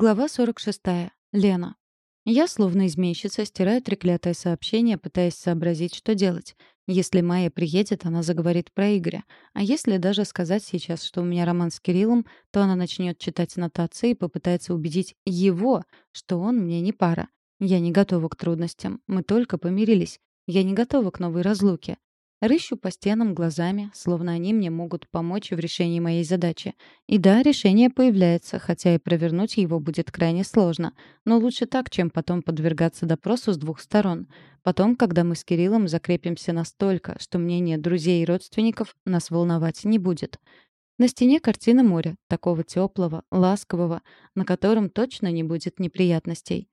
Глава 46. Лена. Я, словно изменщица, стираю треклятое сообщение, пытаясь сообразить, что делать. Если Майя приедет, она заговорит про Игоря. А если даже сказать сейчас, что у меня роман с Кириллом, то она начнет читать нотации и попытается убедить его, что он мне не пара. Я не готова к трудностям. Мы только помирились. Я не готова к новой разлуке. Рыщу по стенам глазами, словно они мне могут помочь в решении моей задачи. И да, решение появляется, хотя и провернуть его будет крайне сложно. Но лучше так, чем потом подвергаться допросу с двух сторон. Потом, когда мы с Кириллом закрепимся настолько, что мнение друзей и родственников нас волновать не будет. На стене картина моря, такого теплого, ласкового, на котором точно не будет неприятностей.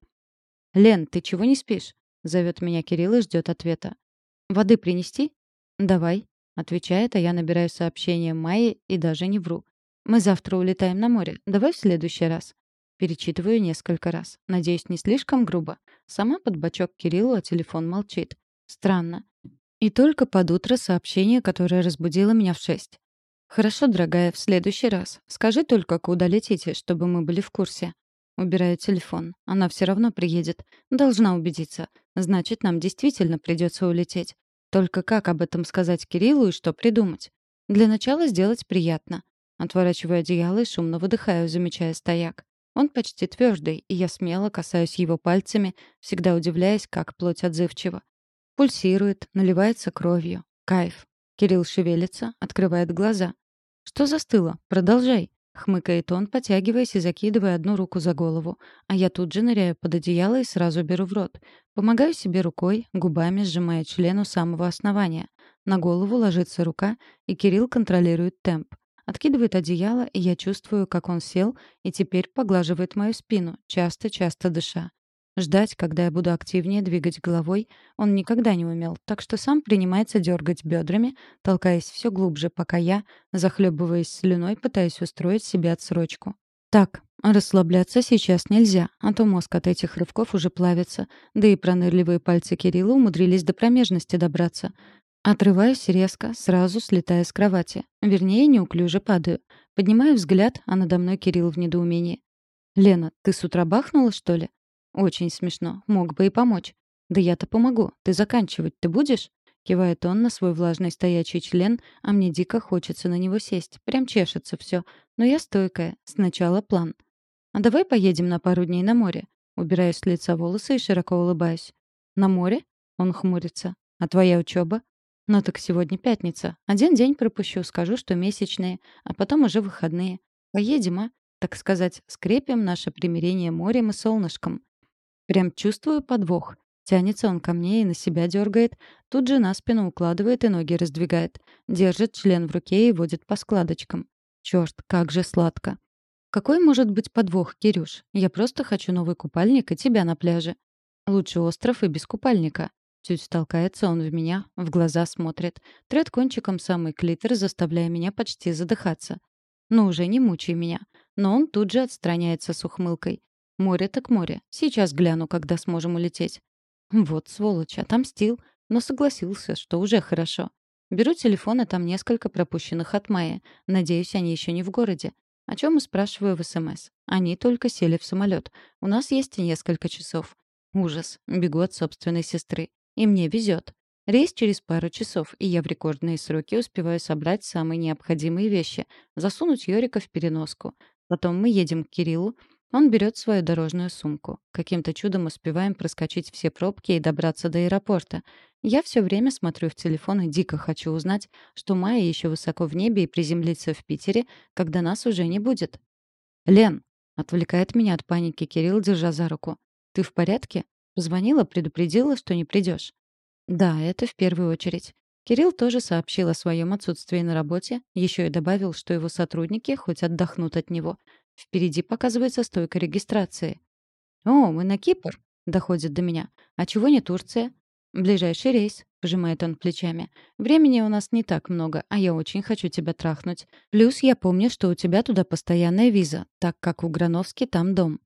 «Лен, ты чего не спишь?» — зовет меня Кирилл и ждет ответа. «Воды принести?» «Давай», — отвечает, а я набираю сообщение Майи и даже не вру. «Мы завтра улетаем на море. Давай в следующий раз». Перечитываю несколько раз. Надеюсь, не слишком грубо. Сама под бочок Кириллу, а телефон молчит. Странно. И только под утро сообщение, которое разбудило меня в шесть. «Хорошо, дорогая, в следующий раз. Скажи только, куда летите, чтобы мы были в курсе». Убираю телефон. Она все равно приедет. Должна убедиться. Значит, нам действительно придется улететь. Только как об этом сказать Кириллу и что придумать? Для начала сделать приятно. Отворачиваю одеяло и шумно выдыхаю, замечая стояк. Он почти твердый, и я смело касаюсь его пальцами, всегда удивляясь, как плоть отзывчива. Пульсирует, наливается кровью. Кайф. Кирилл шевелится, открывает глаза. «Что застыло? Продолжай!» Хмыкает он, потягиваясь и закидывая одну руку за голову. А я тут же ныряю под одеяло и сразу беру в рот. Помогаю себе рукой, губами сжимая член у самого основания. На голову ложится рука, и Кирилл контролирует темп. Откидывает одеяло, и я чувствую, как он сел и теперь поглаживает мою спину, часто-часто дыша. Ждать, когда я буду активнее двигать головой, он никогда не умел, так что сам принимается дергать бедрами, толкаясь все глубже, пока я, захлебываясь слюной, пытаюсь устроить себе отсрочку. Так, расслабляться сейчас нельзя, а то мозг от этих рывков уже плавится, да и пронырливые пальцы Кирилла умудрились до промежности добраться. Отрываюсь резко, сразу слетая с кровати. Вернее, неуклюже падаю. Поднимаю взгляд, а надо мной Кирилл в недоумении. «Лена, ты с утра бахнула, что ли?» Очень смешно. Мог бы и помочь. Да я-то помогу. Ты заканчивать ты будешь? Кивает он на свой влажный стоячий член, а мне дико хочется на него сесть. Прям чешется все. Но я стойкая. Сначала план. А давай поедем на пару дней на море. Убираю с лица волосы и широко улыбаюсь. На море? Он хмурится. А твоя учеба? Ну так сегодня пятница. Один день пропущу, скажу, что месячные, а потом уже выходные. Поедем, а? Так сказать, скрепим наше примирение морем и солнышком. Прям чувствую подвох. Тянется он ко мне и на себя дергает, тут же на спину укладывает и ноги раздвигает. Держит член в руке и водит по складочкам. Чёрт, как же сладко. Какой может быть подвох, Кирюш? Я просто хочу новый купальник и тебя на пляже. Лучше остров и без купальника. Чуть толкается он в меня, в глаза смотрит. Трет кончиком самый клитор, заставляя меня почти задыхаться. Ну уже не мучай меня. Но он тут же отстраняется с ухмылкой. Море так море. Сейчас гляну, когда сможем улететь. Вот сволочь, отомстил, но согласился, что уже хорошо. Беру телефон, а там несколько пропущенных от Майи. Надеюсь, они еще не в городе. О чем и спрашиваю в СМС. Они только сели в самолет. У нас есть несколько часов. Ужас. Бегу от собственной сестры. И мне везет. Рейс через пару часов, и я в рекордные сроки успеваю собрать самые необходимые вещи, засунуть Йорика в переноску. Потом мы едем к Кириллу, он берет свою дорожную сумку. Каким-то чудом успеваем проскочить все пробки и добраться до аэропорта. Я все время смотрю в телефон и дико хочу узнать, что Майя еще высоко в небе и приземлится в Питере, когда нас уже не будет. «Лен!» — отвлекает меня от паники Кирилл, держа за руку. «Ты в порядке?» Позвонила, предупредила, что не придешь. «Да, это в первую очередь». Кирилл тоже сообщил о своем отсутствии на работе, еще и добавил, что его сотрудники хоть отдохнут от него. Впереди показывается стойка регистрации. «О, мы на Кипр?» — доходит до меня. «А чего не Турция?» «Ближайший рейс», — пожимает он плечами. «Времени у нас не так много, а я очень хочу тебя трахнуть. Плюс я помню, что у тебя туда постоянная виза, так как у Грановски там дом».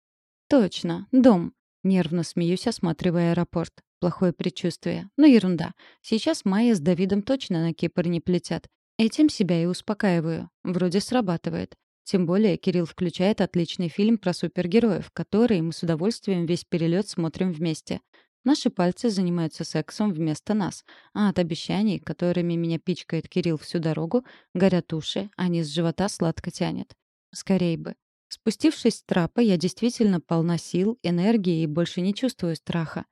«Точно, дом». Нервно смеюсь, осматривая аэропорт. Плохое предчувствие. Но ерунда. Сейчас Майя с Давидом точно на Кипр не полетят. Этим себя и успокаиваю. Вроде срабатывает. Тем более Кирилл включает отличный фильм про супергероев, который мы с удовольствием весь перелет смотрим вместе. Наши пальцы занимаются сексом вместо нас, а от обещаний, которыми меня пичкает Кирилл всю дорогу, горят уши, а низ живота сладко тянет. Скорей бы. Спустившись с трапа, я действительно полна сил, энергии и больше не чувствую страха.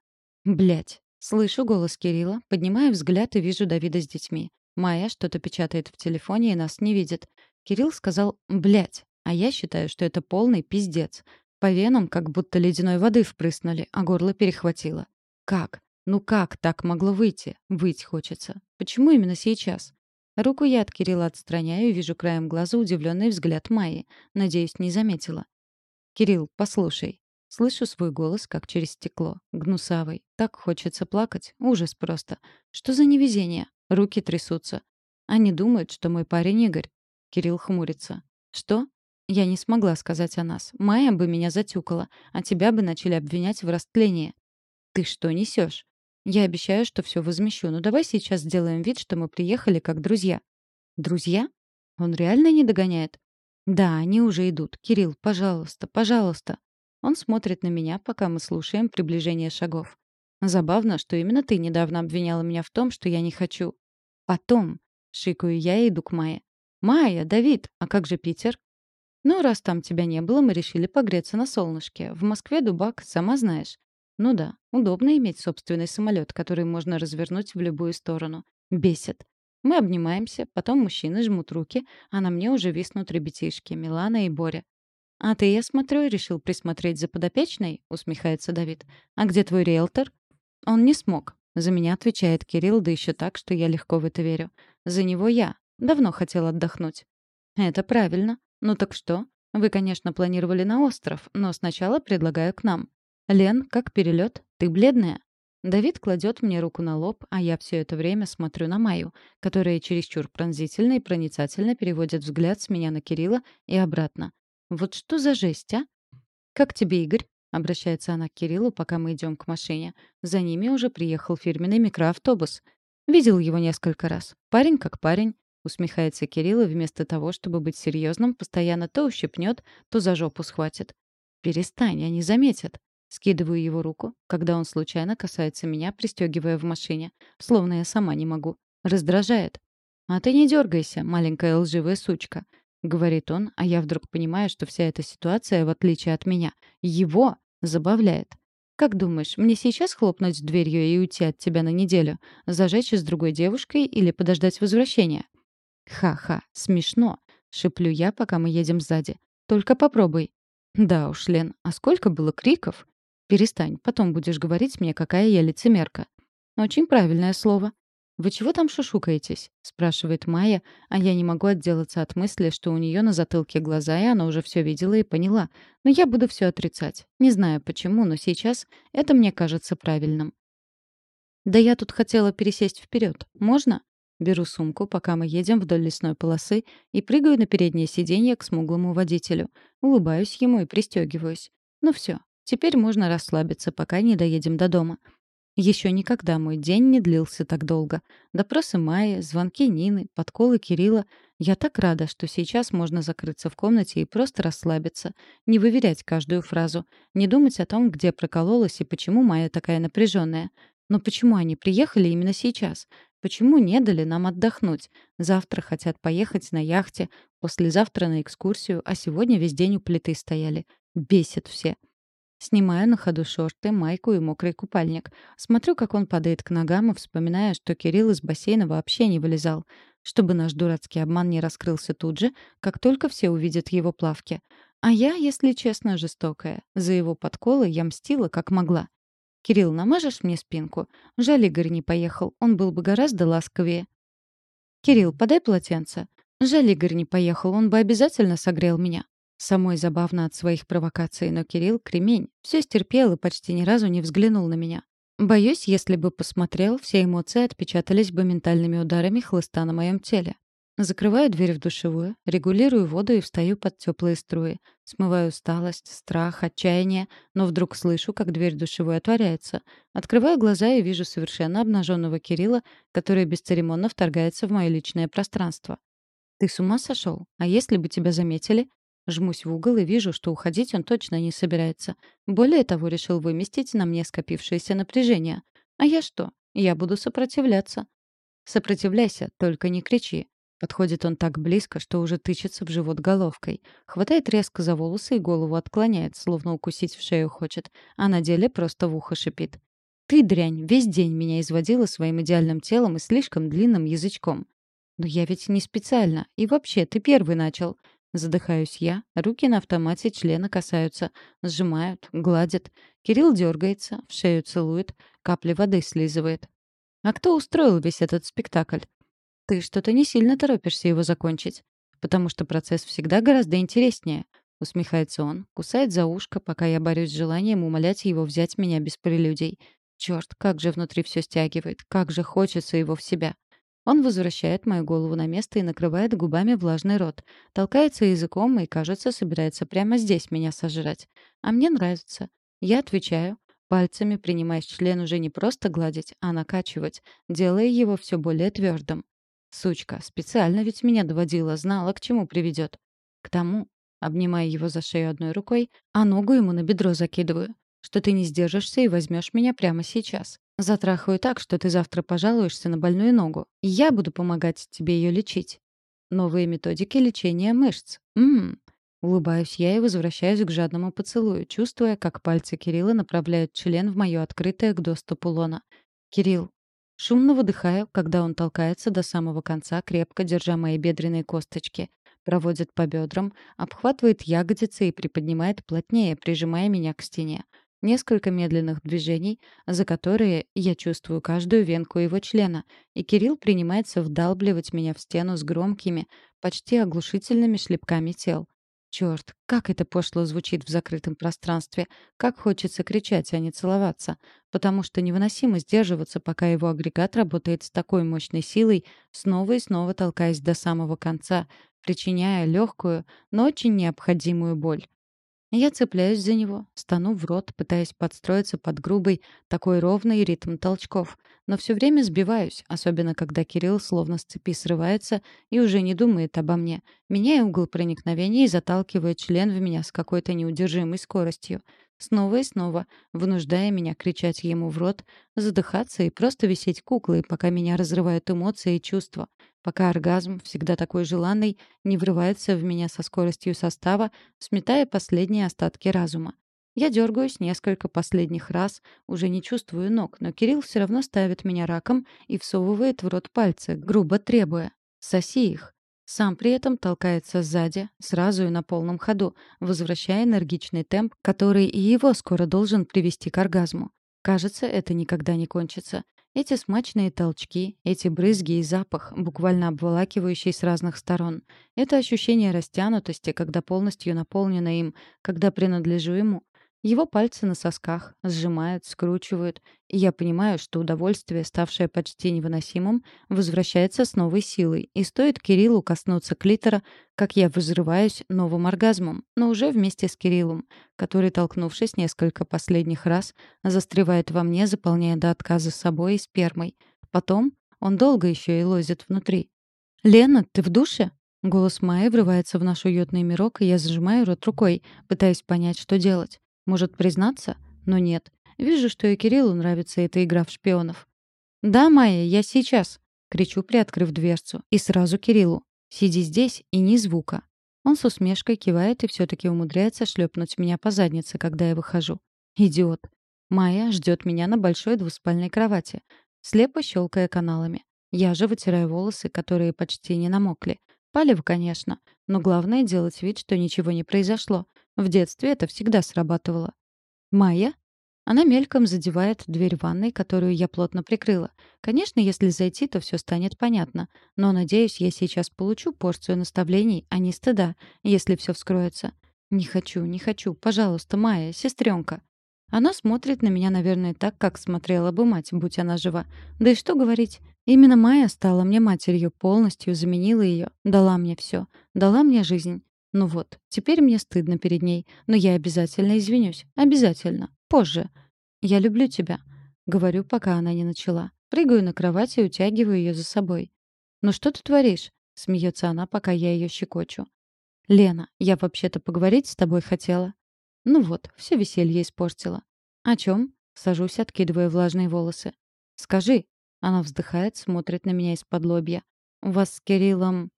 Блять. Слышу голос Кирилла, поднимаю взгляд и вижу Давида с детьми. Майя что-то печатает в телефоне и нас не видит. Кирилл сказал «блять», а я считаю, что это полный пиздец. По венам как будто ледяной воды впрыснули, а горло перехватило. Как? Ну как так могло выйти? Выйти хочется. Почему именно сейчас? Руку я от Кирилла отстраняю и вижу краем глаза удивленный взгляд Майи. Надеюсь, не заметила. «Кирилл, послушай». Слышу свой голос, как через стекло. Гнусавый. Так хочется плакать. Ужас просто. Что за невезение? Руки трясутся. Они думают, что мой парень Игорь. Кирилл хмурится. Что? Я не смогла сказать о нас. Майя бы меня затюкала, а тебя бы начали обвинять в растлении. «Ты что несешь? Я обещаю, что все возмещу, но давай сейчас сделаем вид, что мы приехали как друзья». «Друзья? Он реально не догоняет?» «Да, они уже идут. Кирилл, пожалуйста, пожалуйста». Он смотрит на меня, пока мы слушаем приближение шагов. Забавно, что именно ты недавно обвиняла меня в том, что я не хочу. Потом, шикаю я и иду к Майе. «Майя, Давид, а как же Питер?» «Ну, раз там тебя не было, мы решили погреться на солнышке. В Москве дубак, сама знаешь. Ну да, удобно иметь собственный самолет, который можно развернуть в любую сторону. Бесит. Мы обнимаемся, потом мужчины жмут руки, а на мне уже виснут ребятишки Милана и Боря. «А ты, я смотрю, решил присмотреть за подопечной?» — усмехается Давид. «А где твой риэлтор?» «Он не смог». За меня отвечает Кирилл, да еще так, что я легко в это верю. «За него я. Давно хотел отдохнуть». «Это правильно. Ну так что? Вы, конечно, планировали на остров, но сначала предлагаю к нам. «Лен, как перелет? Ты бледная?» Давид кладет мне руку на лоб, а я все это время смотрю на Майю, которая чересчур пронзительно и проницательно переводит взгляд с меня на Кирилла и обратно. «Вот что за жесть, а?» «Как тебе, Игорь?» — обращается она к Кириллу, пока мы идем к машине. За ними уже приехал фирменный микроавтобус. Видел его несколько раз. Парень как парень. Усмехается Кирилл и вместо того, чтобы быть серьезным, постоянно то ущипнет, то за жопу схватит. «Перестань, они заметят». Скидываю его руку, когда он случайно касается меня, пристегивая в машине. Словно я сама не могу. Раздражает. «А ты не дергайся, маленькая лживая сучка», — говорит он, а я вдруг понимаю, что вся эта ситуация, в отличие от меня, его забавляет. «Как думаешь, мне сейчас хлопнуть дверью и уйти от тебя на неделю? Зажечь с другой девушкой или подождать возвращения?» «Ха-ха, смешно», — шеплю я, пока мы едем сзади. «Только попробуй». «Да уж, Лен, а сколько было криков?» «Перестань, потом будешь говорить мне, какая я лицемерка». «Очень правильное слово». «Вы чего там шушукаетесь?» — спрашивает Майя, а я не могу отделаться от мысли, что у нее на затылке глаза, и она уже все видела и поняла. Но я буду все отрицать. Не знаю почему, но сейчас это мне кажется правильным. «Да я тут хотела пересесть вперед. Можно?» Беру сумку, пока мы едем вдоль лесной полосы, и прыгаю на переднее сиденье к смуглому водителю. Улыбаюсь ему и пристегиваюсь. Ну все, Теперь можно расслабиться, пока не доедем до дома. Еще никогда мой день не длился так долго. Допросы Майи, звонки Нины, подколы Кирилла. Я так рада, что сейчас можно закрыться в комнате и просто расслабиться, не выверять каждую фразу, не думать о том, где прокололась и почему Майя такая напряженная. Но почему они приехали именно сейчас? Почему не дали нам отдохнуть? Завтра хотят поехать на яхте, послезавтра на экскурсию, а сегодня весь день у плиты стояли. Бесит все. Снимаю на ходу шорты, майку и мокрый купальник. Смотрю, как он падает к ногам, и вспоминаю, что Кирилл из бассейна вообще не вылезал. Чтобы наш дурацкий обман не раскрылся тут же, как только все увидят его плавки. А я, если честно, жестокая. За его подколы я мстила, как могла. «Кирилл, намажешь мне спинку? Жаль, Игорь не поехал. Он был бы гораздо ласковее». «Кирилл, подай полотенце. Жаль, Игорь не поехал. Он бы обязательно согрел меня». Самой забавно от своих провокаций, но Кирилл — кремень. Все стерпел и почти ни разу не взглянул на меня. Боюсь, если бы посмотрел, все эмоции отпечатались бы ментальными ударами хлыста на моем теле. Закрываю дверь в душевую, регулирую воду и встаю под теплые струи. Смываю усталость, страх, отчаяние, но вдруг слышу, как дверь душевой отворяется. Открываю глаза и вижу совершенно обнаженного Кирилла, который бесцеремонно вторгается в мое личное пространство. «Ты с ума сошел? А если бы тебя заметили?» Жмусь в угол и вижу, что уходить он точно не собирается. Более того, решил выместить на мне скопившееся напряжение. А я что? Я буду сопротивляться. Сопротивляйся, только не кричи. Подходит он так близко, что уже тычется в живот головкой. Хватает резко за волосы и голову отклоняет, словно укусить в шею хочет, а на деле просто в ухо шипит. «Ты, дрянь, весь день меня изводила своим идеальным телом и слишком длинным язычком». «Но я ведь не специально. И вообще, ты первый начал». Задыхаюсь я, руки на автомате члена касаются, сжимают, гладят. Кирилл дергается, в шею целует, капли воды слизывает. «А кто устроил весь этот спектакль?» Ты что-то не сильно торопишься его закончить. Потому что процесс всегда гораздо интереснее. Усмехается он, кусает за ушко, пока я борюсь с желанием умолять его взять меня без прелюдий. Черт, как же внутри все стягивает, как же хочется его в себя. Он возвращает мою голову на место и накрывает губами влажный рот. Толкается языком и, кажется, собирается прямо здесь меня сожрать. А мне нравится. Я отвечаю, пальцами принимаясь член уже не просто гладить, а накачивать, делая его все более твердым. Сучка, специально ведь меня доводила, знала, к чему приведет. К тому, обнимая его за шею одной рукой, а ногу ему на бедро закидываю, что ты не сдержишься и возьмешь меня прямо сейчас. Затрахаю так, что ты завтра пожалуешься на больную ногу, и я буду помогать тебе ее лечить. Новые методики лечения мышц. Ммм. Улыбаюсь я и возвращаюсь к жадному поцелую, чувствуя, как пальцы Кирилла направляют член в мое открытое к доступу лона. «Кирилл, Шумно выдыхаю, когда он толкается до самого конца, крепко держа мои бедренные косточки. Проводит по бедрам, обхватывает ягодицы и приподнимает плотнее, прижимая меня к стене. Несколько медленных движений, за которые я чувствую каждую венку его члена, и Кирилл принимается вдалбливать меня в стену с громкими, почти оглушительными шлепками тел. Черт, как это пошло звучит в закрытом пространстве. Как хочется кричать, а не целоваться. Потому что невыносимо сдерживаться, пока его агрегат работает с такой мощной силой, снова и снова толкаясь до самого конца, причиняя легкую, но очень необходимую боль. Я цепляюсь за него, стану в рот, пытаясь подстроиться под грубый, такой ровный ритм толчков. Но все время сбиваюсь, особенно когда Кирилл словно с цепи срывается и уже не думает обо мне, меняя угол проникновения и заталкивая член в меня с какой-то неудержимой скоростью. Снова и снова, вынуждая меня кричать ему в рот, задыхаться и просто висеть куклой, пока меня разрывают эмоции и чувства, пока оргазм, всегда такой желанный, не врывается в меня со скоростью состава, сметая последние остатки разума. Я дергаюсь несколько последних раз, уже не чувствую ног, но Кирилл все равно ставит меня раком и всовывает в рот пальцы, грубо требуя «соси их». Сам при этом толкается сзади, сразу и на полном ходу, возвращая энергичный темп, который и его скоро должен привести к оргазму. Кажется, это никогда не кончится. Эти смачные толчки, эти брызги и запах, буквально обволакивающий с разных сторон. Это ощущение растянутости, когда полностью наполнено им, когда принадлежу ему. Его пальцы на сосках сжимают, скручивают, и я понимаю, что удовольствие, ставшее почти невыносимым, возвращается с новой силой, и стоит Кириллу коснуться клитора, как я взрываюсь новым оргазмом, но уже вместе с Кириллом, который, толкнувшись несколько последних раз, застревает во мне, заполняя до отказа собой и спермой. Потом он долго еще и лозит внутри. «Лена, ты в душе?» Голос Майи врывается в наш уютный мирок, и я зажимаю рот рукой, пытаясь понять, что делать. Может, признаться? Но нет. Вижу, что и Кириллу нравится эта игра в шпионов. «Да, Майя, я сейчас!» — кричу, приоткрыв дверцу. И сразу Кириллу. «Сиди здесь и ни звука». Он с усмешкой кивает и все-таки умудряется шлепнуть меня по заднице, когда я выхожу. Идиот. Майя ждет меня на большой двуспальной кровати, слепо щелкая каналами. Я же вытираю волосы, которые почти не намокли. Палево, конечно, но главное делать вид, что ничего не произошло. В детстве это всегда срабатывало. «Майя?» Она мельком задевает дверь ванной, которую я плотно прикрыла. Конечно, если зайти, то все станет понятно. Но, надеюсь, я сейчас получу порцию наставлений, а не стыда, если все вскроется. Не хочу, не хочу. Пожалуйста, Майя, сестренка. Она смотрит на меня, наверное, так, как смотрела бы мать, будь она жива. Да и что говорить? Именно Майя стала мне матерью, полностью заменила ее, дала мне все, дала мне жизнь. Ну вот, теперь мне стыдно перед ней, но я обязательно извинюсь. Обязательно. Позже. Я люблю тебя. Говорю, пока она не начала. Прыгаю на кровать и утягиваю ее за собой. «Ну что ты творишь?» — смеется она, пока я ее щекочу. «Лена, я вообще-то поговорить с тобой хотела». Ну вот, все веселье испортила. «О чем?» Сажусь, откидывая влажные волосы. «Скажи». Она вздыхает, смотрит на меня из-под лобья. «У вас с Кириллом...»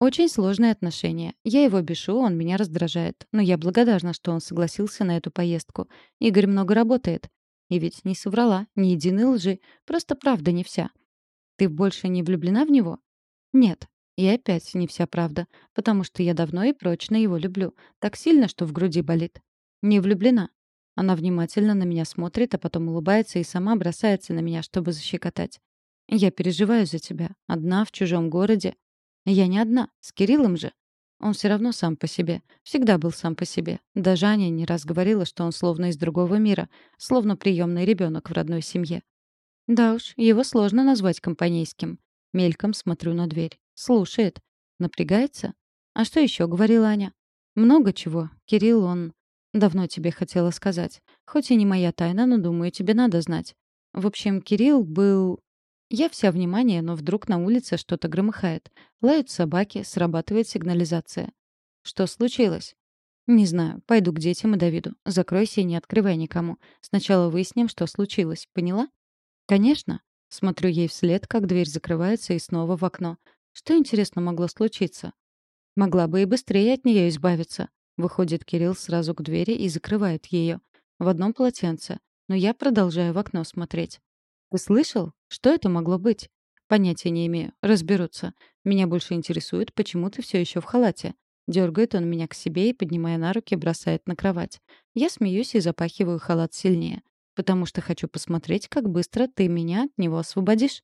Очень сложные отношения. Я его бешу, он меня раздражает. Но я благодарна, что он согласился на эту поездку. Игорь много работает. И ведь не соврала, ни единой лжи. Просто правда не вся. Ты больше не влюблена в него? Нет. И опять не вся правда. Потому что я давно и прочно его люблю. Так сильно, что в груди болит. Не влюблена. Она внимательно на меня смотрит, а потом улыбается и сама бросается на меня, чтобы защекотать. Я переживаю за тебя. Одна в чужом городе. Я не одна, с Кириллом же. Он все равно сам по себе. Всегда был сам по себе. Даже Аня не раз говорила, что он словно из другого мира, словно приемный ребенок в родной семье. Да уж, его сложно назвать компанейским. Мельком смотрю на дверь. Слушает. Напрягается? А что еще говорила Аня? Много чего. Кирилл, он... Давно тебе хотела сказать. Хоть и не моя тайна, но думаю, тебе надо знать. В общем, Кирилл был... Я вся внимание, но вдруг на улице что-то громыхает. Лают собаки, срабатывает сигнализация. Что случилось? Не знаю. Пойду к детям и Давиду. Закройся и не открывай никому. Сначала выясним, что случилось. Поняла? Конечно. Смотрю ей вслед, как дверь закрывается и снова в окно. Что, интересно, могло случиться? Могла бы и быстрее от нее избавиться. Выходит Кирилл сразу к двери и закрывает ее. В одном полотенце. Но я продолжаю в окно смотреть. Ты слышал? Что это могло быть? Понятия не имею. Разберутся. Меня больше интересует, почему ты все еще в халате. Дергает он меня к себе и, поднимая на руки, бросает на кровать. Я смеюсь и запахиваю халат сильнее. Потому что хочу посмотреть, как быстро ты меня от него освободишь.